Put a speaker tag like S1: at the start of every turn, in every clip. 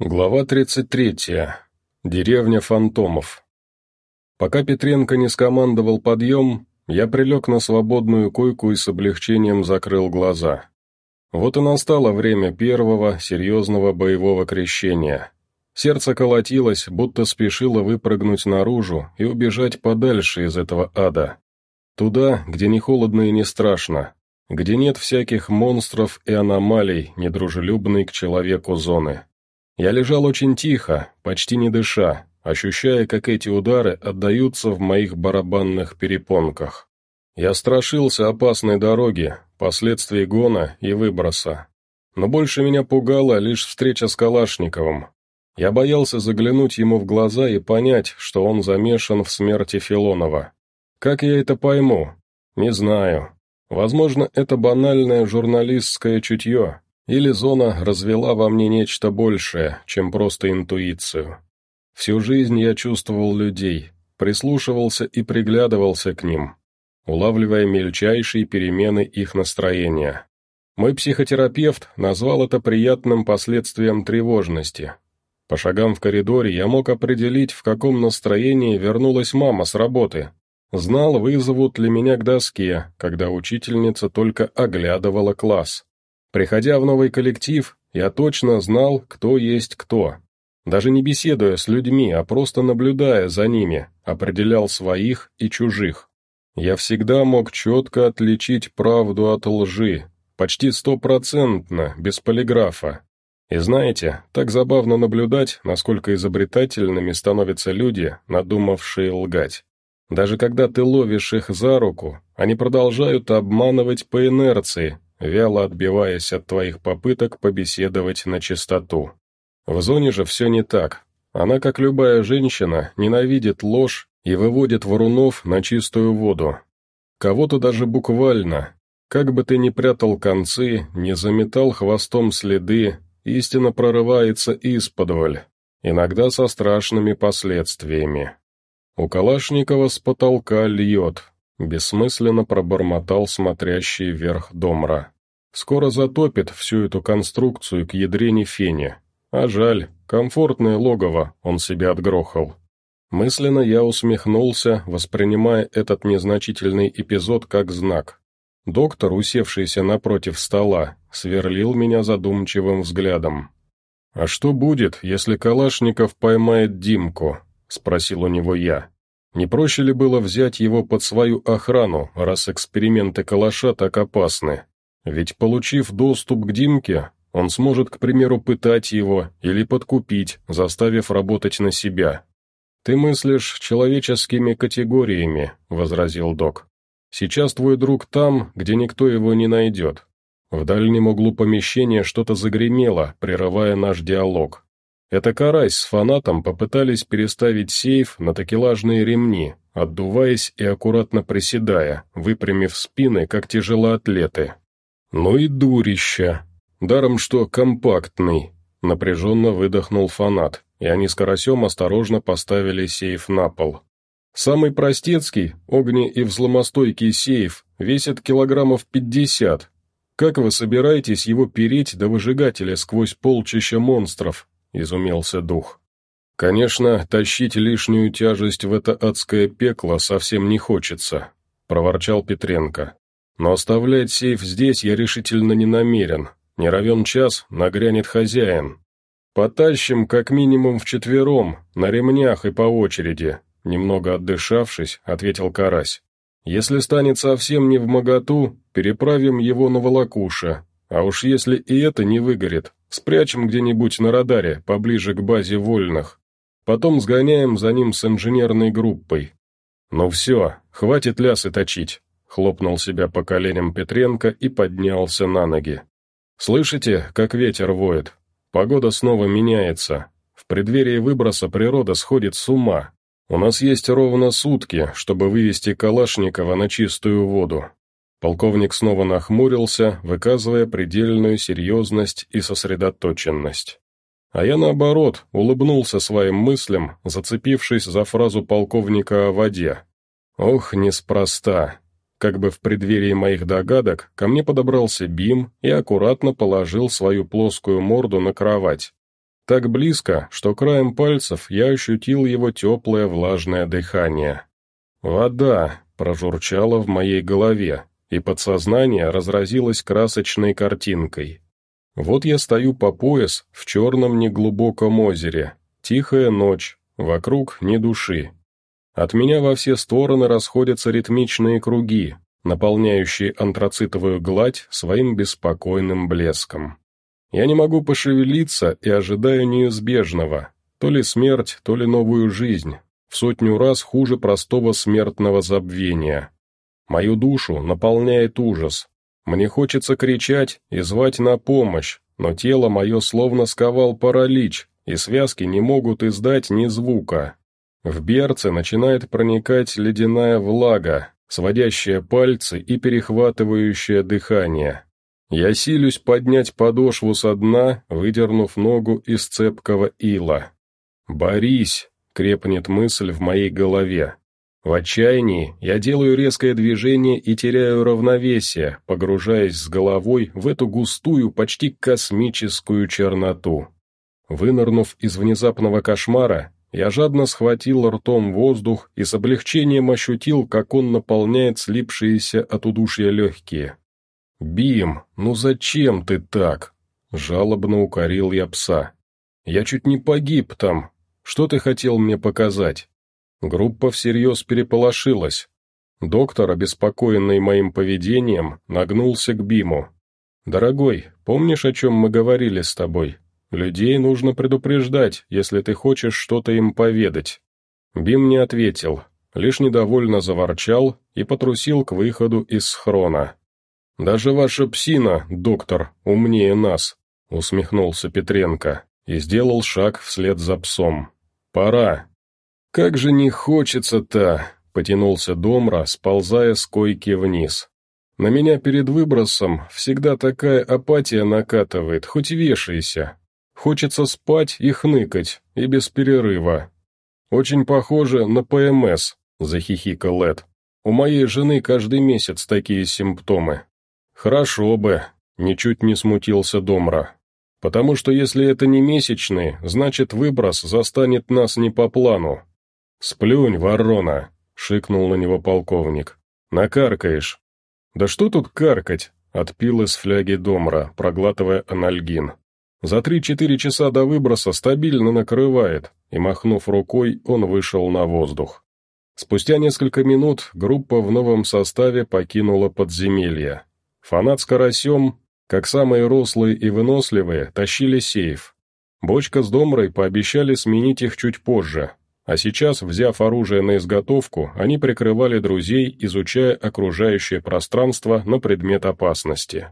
S1: Глава 33. Деревня фантомов. Пока Петренко не скомандовал подъем, я прилег на свободную койку и с облегчением закрыл глаза. Вот и настало время первого серьезного боевого крещения. Сердце колотилось, будто спешило выпрыгнуть наружу и убежать подальше из этого ада. Туда, где не холодно и не страшно, где нет всяких монстров и аномалий, недружелюбной к человеку зоны. Я лежал очень тихо, почти не дыша, ощущая, как эти удары отдаются в моих барабанных перепонках. Я страшился опасной дороги, последствий гона и выброса. Но больше меня пугала лишь встреча с Калашниковым. Я боялся заглянуть ему в глаза и понять, что он замешан в смерти Филонова. Как я это пойму? Не знаю. Возможно, это банальное журналистское чутье, или зона развела во мне нечто большее, чем просто интуицию. Всю жизнь я чувствовал людей, прислушивался и приглядывался к ним, улавливая мельчайшие перемены их настроения. Мой психотерапевт назвал это приятным последствием тревожности. По шагам в коридоре я мог определить, в каком настроении вернулась мама с работы. Знал, вызовут ли меня к доске, когда учительница только оглядывала класс. Приходя в новый коллектив, я точно знал, кто есть кто. Даже не беседуя с людьми, а просто наблюдая за ними, определял своих и чужих. Я всегда мог четко отличить правду от лжи, почти стопроцентно, без полиграфа. И знаете, так забавно наблюдать, насколько изобретательными становятся люди, надумавшие лгать. Даже когда ты ловишь их за руку, они продолжают обманывать по инерции, вяло отбиваясь от твоих попыток побеседовать на чистоту. В зоне же все не так. Она, как любая женщина, ненавидит ложь и выводит врунов на чистую воду. Кого-то даже буквально. Как бы ты ни прятал концы, не заметал хвостом следы, истина прорывается исподволь, иногда со страшными последствиями. У Калашникова с потолка льет, Бессмысленно пробормотал смотрящий вверх Домра. Скоро затопит всю эту конструкцию к ядрене фени. А жаль, комфортное логово он себе отгрохал. Мысленно я усмехнулся, воспринимая этот незначительный эпизод как знак. Доктор, усевшийся напротив стола, сверлил меня задумчивым взглядом. «А что будет, если Калашников поймает Димку?» — спросил у него я. Не проще ли было взять его под свою охрану, раз эксперименты калаша так опасны? Ведь, получив доступ к Димке, он сможет, к примеру, пытать его или подкупить, заставив работать на себя. «Ты мыслишь человеческими категориями», — возразил док. «Сейчас твой друг там, где никто его не найдет». В дальнем углу помещения что-то загремело, прерывая наш диалог. Это Карась с фанатом попытались переставить сейф на такелажные ремни, отдуваясь и аккуратно приседая, выпрямив спины, как тяжелоатлеты. «Ну и дурища! Даром что компактный!» Напряженно выдохнул фанат, и они с Карасем осторожно поставили сейф на пол. «Самый простецкий, огне- и взломостойкий сейф весит килограммов пятьдесят. Как вы собираетесь его переть до выжигателя сквозь полчища монстров?» — изумился дух. «Конечно, тащить лишнюю тяжесть в это адское пекло совсем не хочется», — проворчал Петренко. «Но оставлять сейф здесь я решительно не намерен. Не равен час, нагрянет хозяин. Потащим как минимум вчетвером, на ремнях и по очереди», — немного отдышавшись, ответил Карась. «Если станет совсем не в моготу, переправим его на волокуша, а уж если и это не выгорит, Спрячем где-нибудь на радаре, поближе к базе вольных. Потом сгоняем за ним с инженерной группой. Ну все, хватит лясы точить», — хлопнул себя по коленям Петренко и поднялся на ноги. «Слышите, как ветер воет? Погода снова меняется. В преддверии выброса природа сходит с ума. У нас есть ровно сутки, чтобы вывести Калашникова на чистую воду. Полковник снова нахмурился, выказывая предельную серьезность и сосредоточенность. А я, наоборот, улыбнулся своим мыслям, зацепившись за фразу полковника о воде. Ох, неспроста. Как бы в преддверии моих догадок, ко мне подобрался Бим и аккуратно положил свою плоскую морду на кровать. Так близко, что краем пальцев я ощутил его теплое влажное дыхание. Вода прожурчала в моей голове, и подсознание разразилось красочной картинкой. Вот я стою по пояс в черном неглубоком озере, тихая ночь, вокруг ни души. От меня во все стороны расходятся ритмичные круги, наполняющие антрацитовую гладь своим беспокойным блеском. Я не могу пошевелиться и ожидаю неизбежного, то ли смерть, то ли новую жизнь, в сотню раз хуже простого смертного забвения. Мою душу наполняет ужас. Мне хочется кричать и звать на помощь, но тело мое словно сковал паралич, и связки не могут издать ни звука. В берце начинает проникать ледяная влага, сводящая пальцы и перехватывающая дыхание. Я силюсь поднять подошву со дна, выдернув ногу из цепкого ила. «Борись!» — крепнет мысль в моей голове. В отчаянии я делаю резкое движение и теряю равновесие, погружаясь с головой в эту густую, почти космическую черноту. Вынырнув из внезапного кошмара, я жадно схватил ртом воздух и с облегчением ощутил, как он наполняет слипшиеся от удушья легкие. «Бим, ну зачем ты так?» — жалобно укорил я пса. «Я чуть не погиб там. Что ты хотел мне показать?» Группа всерьез переполошилась. Доктор, обеспокоенный моим поведением, нагнулся к Биму. «Дорогой, помнишь, о чем мы говорили с тобой? Людей нужно предупреждать, если ты хочешь что-то им поведать». Бим не ответил, лишь недовольно заворчал и потрусил к выходу из схрона. «Даже ваша псина, доктор, умнее нас», — усмехнулся Петренко и сделал шаг вслед за псом. «Пора». «Как же не хочется-то!» — потянулся Домра, сползая с койки вниз. «На меня перед выбросом всегда такая апатия накатывает, хоть вешайся. Хочется спать и хныкать, и без перерыва. Очень похоже на ПМС, захихикал Эд. У моей жены каждый месяц такие симптомы. Хорошо бы, ничуть не смутился Домра. Потому что если это не месячные, значит выброс застанет нас не по плану. «Сплюнь, ворона!» — шикнул на него полковник. «Накаркаешь». «Да что тут каркать?» — отпил из фляги Домра, проглатывая анальгин. За три-четыре часа до выброса стабильно накрывает, и, махнув рукой, он вышел на воздух. Спустя несколько минут группа в новом составе покинула подземелье. Фанат с карасем, как самые рослые и выносливые, тащили сейф. Бочка с домрой пообещали сменить их чуть позже, а сейчас, взяв оружие на изготовку, они прикрывали друзей, изучая окружающее пространство на предмет опасности.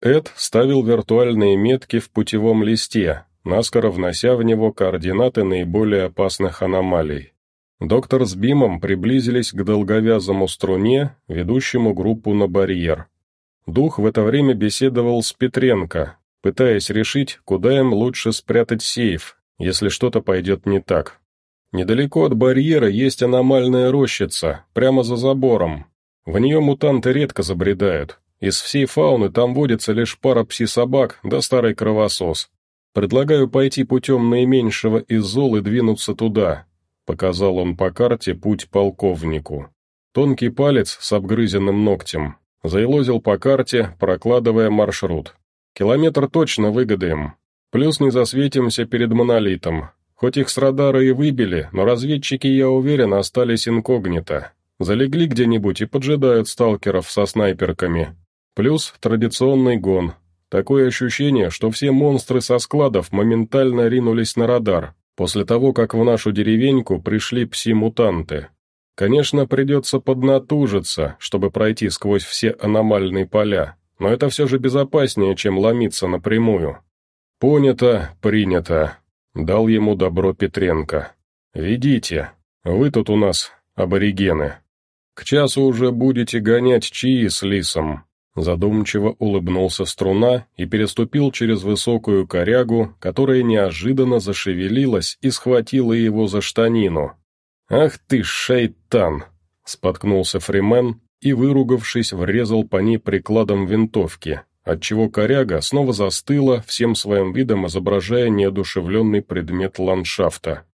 S1: Эд ставил виртуальные метки в путевом листе, наскоро внося в него координаты наиболее опасных аномалий. Доктор с Бимом приблизились к долговязому струне, ведущему группу на барьер. Дух в это время беседовал с Петренко, пытаясь решить, куда им лучше спрятать сейф, если что-то пойдет не так. Недалеко от барьера есть аномальная рощица, прямо за забором. В нее мутанты редко забредают, из всей фауны там водится лишь пара пси-собак да старый кровосос. Предлагаю пойти путем наименьшего из зол и двинуться туда», — показал он по карте путь полковнику. Тонкий палец с обгрызенным ногтем заилозил по карте, прокладывая маршрут. «Километр точно выгодаем. Плюс не засветимся перед монолитом. Хоть их с радара и выбили, но разведчики, я уверен, остались инкогнито. Залегли где-нибудь и поджидают сталкеров со снайперками. Плюс традиционный гон. Такое ощущение, что все монстры со складов моментально ринулись на радар, после того, как в нашу деревеньку пришли пси-мутанты. Конечно, придется поднатужиться, чтобы пройти сквозь все аномальные поля, но это все же безопаснее, чем ломиться напрямую. «Понято, принято», — дал ему добро Петренко. «Ведите, вы тут у нас аборигены. К часу уже будете гонять чаи с лисом, Задумчиво улыбнулся струна и переступил через высокую корягу, которая неожиданно зашевелилась и схватила его за штанину. «Ах ты, шайтан!» — споткнулся Фримен и, выругавшись, врезал по ней прикладом винтовки, отчего коряга снова застыла, всем своим видом изображая неодушевленный предмет ландшафта.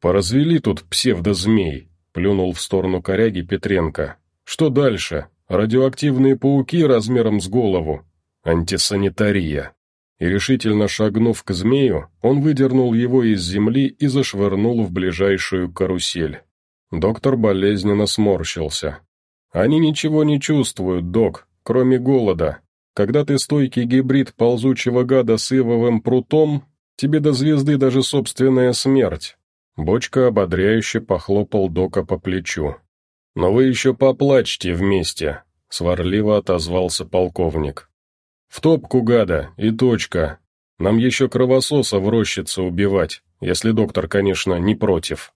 S1: «Поразвели тут псевдозмей», — плюнул в сторону коряги Петренко. «Что дальше? Радиоактивные пауки размером с голову? Антисанитария». И решительно шагнув к змею, он выдернул его из земли и зашвырнул в ближайшую карусель. Доктор болезненно сморщился. «Они ничего не чувствуют, док, кроме голода. Когда ты стойкий гибрид ползучего гада с ивовым прутом, тебе до звезды даже собственная смерть». Бочка ободряюще похлопал Дока по плечу. «Но вы еще поплачьте вместе», — сварливо отозвался полковник. «В топку, гада, и точка. Нам еще кровососа в рощице убивать, если доктор, конечно, не против».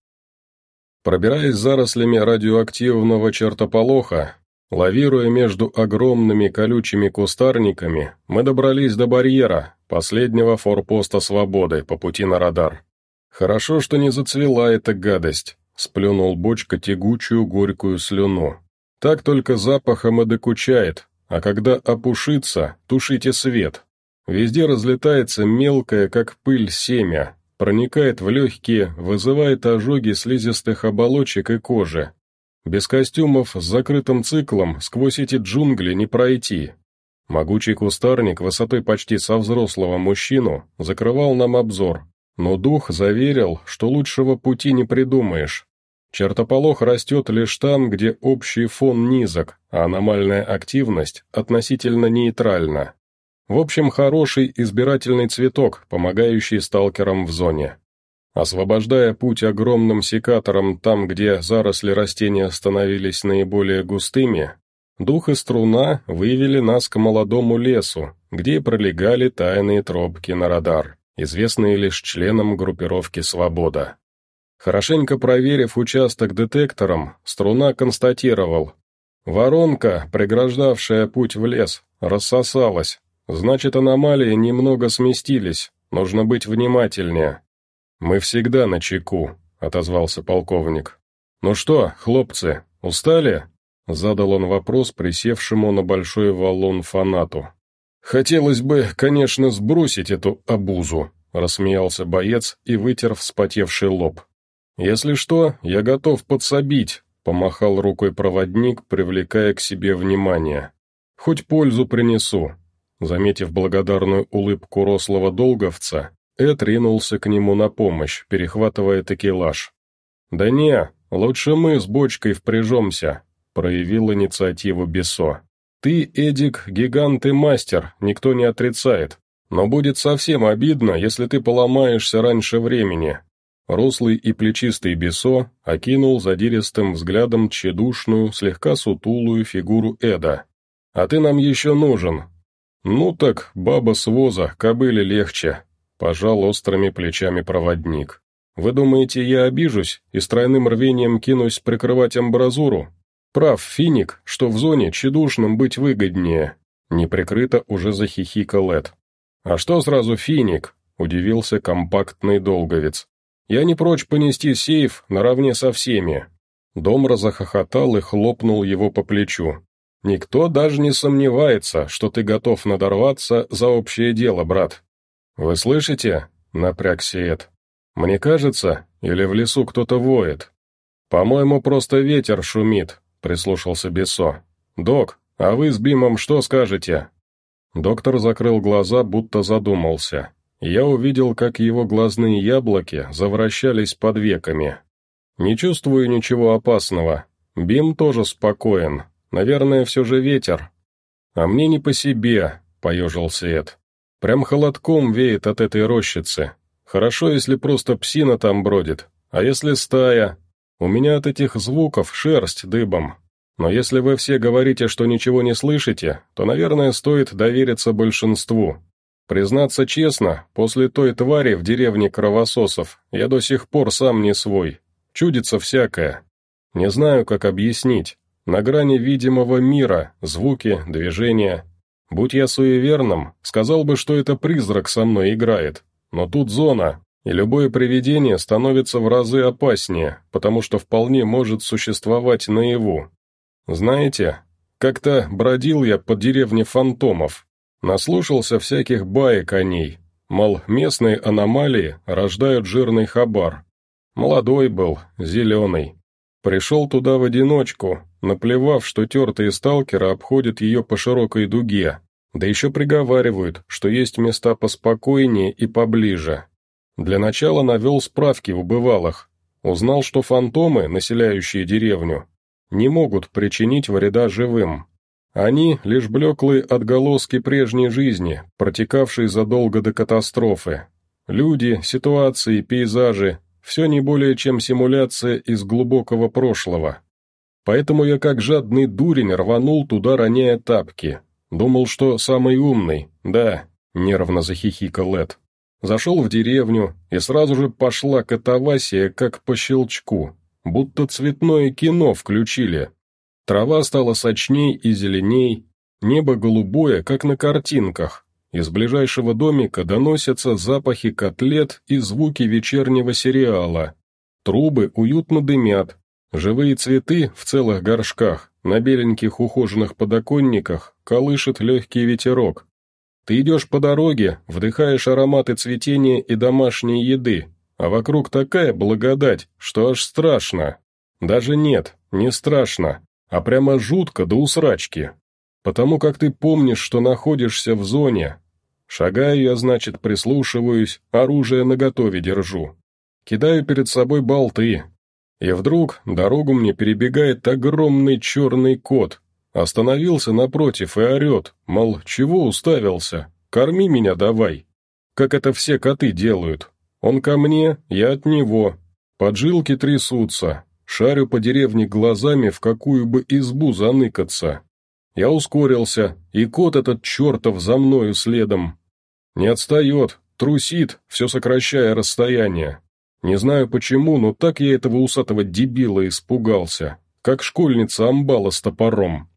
S1: Пробираясь зарослями радиоактивного чертополоха, лавируя между огромными колючими кустарниками, мы добрались до барьера, последнего форпоста свободы по пути на радар. «Хорошо, что не зацвела эта гадость», — сплюнул бочка тягучую горькую слюну. «Так только запахом и докучает, а когда опушится, тушите свет. Везде разлетается мелкое, как пыль, семя, проникает в легкие, вызывает ожоги слизистых оболочек и кожи. Без костюмов с закрытым циклом сквозь эти джунгли не пройти. Могучий кустарник высотой почти со взрослого мужчину закрывал нам обзор, но дух заверил, что лучшего пути не придумаешь. Чертополох растет лишь там, где общий фон низок, а аномальная активность относительно нейтральна. В общем, хороший избирательный цветок, помогающий сталкерам в зоне. Освобождая путь огромным секатором там, где заросли растения становились наиболее густыми, дух и струна вывели нас к молодому лесу, где пролегали тайные тропки на радар, известные лишь членам группировки «Свобода». Хорошенько проверив участок детектором, струна констатировал. Воронка, преграждавшая путь в лес, рассосалась, Значит, аномалии немного сместились, нужно быть внимательнее. Мы всегда на чеку, отозвался полковник. Ну что, хлопцы, устали? Задал он вопрос присевшему на большой валун фанату. «Хотелось бы, конечно, сбросить эту обузу», — рассмеялся боец и вытер вспотевший лоб. «Если что, я готов подсобить», — помахал рукой проводник, привлекая к себе внимание. «Хоть пользу принесу, Заметив благодарную улыбку рослого долговца, Эд ринулся к нему на помощь, перехватывая текелаж. «Да не, лучше мы с бочкой впряжемся», — проявил инициативу Бесо. «Ты, Эдик, гигант и мастер, никто не отрицает. Но будет совсем обидно, если ты поломаешься раньше времени». Рослый и плечистый Бесо окинул задиристым взглядом тщедушную, слегка сутулую фигуру Эда. «А ты нам еще нужен, «Ну так, баба с воза, кобыле легче», — пожал острыми плечами проводник. «Вы думаете, я обижусь и с тройным рвением кинусь прикрывать амбразуру? Прав финик, что в зоне чедушным быть выгоднее». Неприкрыто уже захихикал Эд. «А что сразу финик?» — удивился компактный долговец. «Я не прочь понести сейф наравне со всеми». Домра захохотал и хлопнул его по плечу. Никто даже не сомневается, что ты готов надорваться за общее дело, брат. Вы слышите? Напрягся Эд. Мне кажется, или в лесу кто-то воет. По-моему, просто ветер шумит, прислушался Бесо. Док, а вы с Бимом что скажете? Доктор закрыл глаза, будто задумался. Я увидел, как его глазные яблоки завращались под веками. Не чувствую ничего опасного. Бим тоже спокоен, Наверное, все же ветер. А мне не по себе, поежился Эд. Прям холодком веет от этой рощицы. Хорошо, если просто псина там бродит. А если стая? У меня от этих звуков шерсть дыбом. Но если вы все говорите, что ничего не слышите, то, наверное, стоит довериться большинству. Признаться честно, после той твари в деревне кровососов я до сих пор сам не свой. Чудится всякое. Не знаю, как объяснить. На грани видимого мира, звуки, движения. Будь я суеверным, сказал бы, что это призрак со мной играет. Но тут зона, и любое привидение становится в разы опаснее, потому что вполне может существовать наяву. Знаете, как-то бродил я по деревне фантомов. Наслушался всяких баек о ней, мол, местные аномалии рождают жирный хабар. Молодой был, зеленый. Пришел туда в одиночку, наплевав, что тертые сталкеры обходят ее по широкой дуге, да еще приговаривают, что есть места поспокойнее и поближе. Для начала навел справки в бывалых, узнал, что фантомы, населяющие деревню, не могут причинить вреда живым. Они — лишь блеклые отголоски прежней жизни, протекавшей задолго до катастрофы. Люди, ситуации, пейзажи все не более чем симуляция из глубокого прошлого. Поэтому я как жадный дурень рванул туда, роняя тапки. Думал, что самый умный, да, нервно захихикал Эд. Зашел в деревню, и сразу же пошла катавасия, как по щелчку, будто цветное кино включили. Трава стала сочней и зеленей, небо голубое, как на картинках, из ближайшего домика доносятся запахи котлет и звуки вечернего сериала. Трубы уютно дымят. Живые цветы в целых горшках, на беленьких ухоженных подоконниках, колышет легкий ветерок. Ты идешь по дороге, вдыхаешь ароматы цветения и домашней еды, а вокруг такая благодать, что аж страшно. Даже нет, не страшно, а прямо жутко до усрачки. Потому как ты помнишь, что находишься в зоне, Шагаю я, значит, прислушиваюсь, оружие наготове держу. Кидаю перед собой болты. И вдруг дорогу мне перебегает огромный черный кот. Остановился напротив и орет, мол, чего уставился? Корми меня давай. Как это все коты делают. Он ко мне, я от него. Поджилки трясутся. Шарю по деревне глазами, в какую бы избу заныкаться. Я ускорился, и кот этот чертов за мною следом. Не отстает, трусит, все сокращая расстояние. Не знаю почему, но так я этого усатого дебила испугался, как школьница амбала с топором.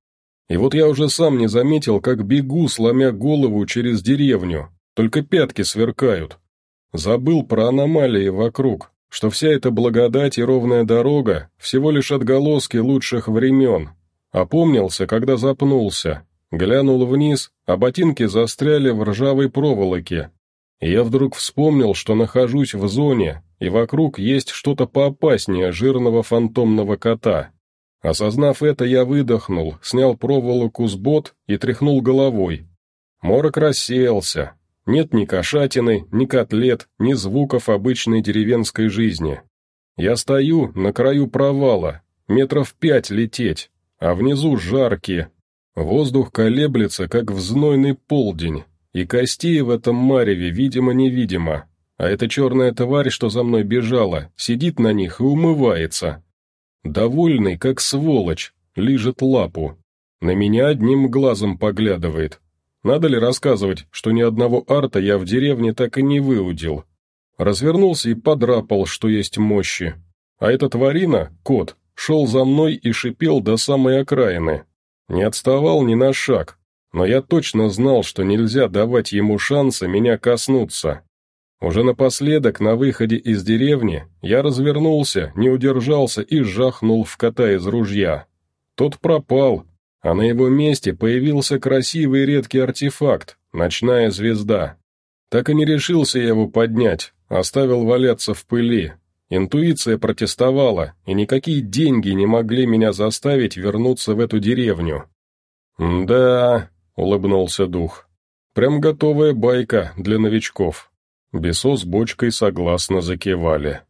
S1: И вот я уже сам не заметил, как бегу, сломя голову через деревню, только пятки сверкают. Забыл про аномалии вокруг, что вся эта благодать и ровная дорога всего лишь отголоски лучших времен. Опомнился, когда запнулся, Глянул вниз, а ботинки застряли в ржавой проволоке. Я вдруг вспомнил, что нахожусь в зоне, и вокруг есть что-то поопаснее жирного фантомного кота. Осознав это, я выдохнул, снял проволоку с бот и тряхнул головой. Морок рассеялся. Нет ни кошатины, ни котлет, ни звуков обычной деревенской жизни. Я стою на краю провала, метров пять лететь, а внизу жаркие, Воздух колеблется, как в знойный полдень, и костей в этом мареве видимо-невидимо, а эта черная тварь, что за мной бежала, сидит на них и умывается. Довольный, как сволочь, лижет лапу. На меня одним глазом поглядывает. Надо ли рассказывать, что ни одного арта я в деревне так и не выудил? Развернулся и подрапал, что есть мощи. А эта тварина, кот, шел за мной и шипел до самой окраины. Не отставал ни на шаг, но я точно знал, что нельзя давать ему шанса меня коснуться. Уже напоследок, на выходе из деревни, я развернулся, не удержался и жахнул в кота из ружья. Тот пропал, а на его месте появился красивый редкий артефакт — ночная звезда. Так и не решился я его поднять, оставил валяться в пыли, Интуиция протестовала, и никакие деньги не могли меня заставить вернуться в эту деревню. «Да», — улыбнулся дух, — «прям готовая байка для новичков». Бесо с бочкой согласно закивали.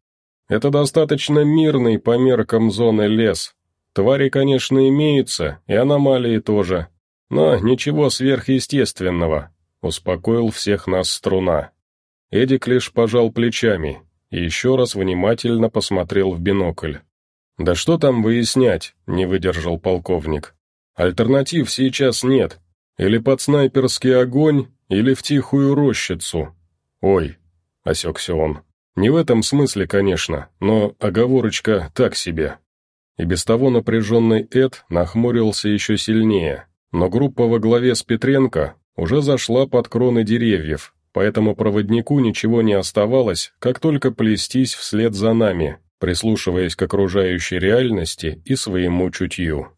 S1: «Это достаточно мирный по меркам зоны лес. Твари, конечно, имеются, и аномалии тоже, но ничего сверхъестественного», — успокоил всех нас струна. Эдик лишь пожал плечами, и еще раз внимательно посмотрел в бинокль. «Да что там выяснять?» — не выдержал полковник. «Альтернатив сейчас нет. Или под снайперский огонь, или в тихую рощицу». «Ой», — осекся он. «Не в этом смысле, конечно, но оговорочка так себе». И без того напряженный Эд нахмурился еще сильнее, но группа во главе с Петренко уже зашла под кроны деревьев, поэтому проводнику ничего не оставалось, как только плестись вслед за нами, прислушиваясь к окружающей реальности и своему чутью.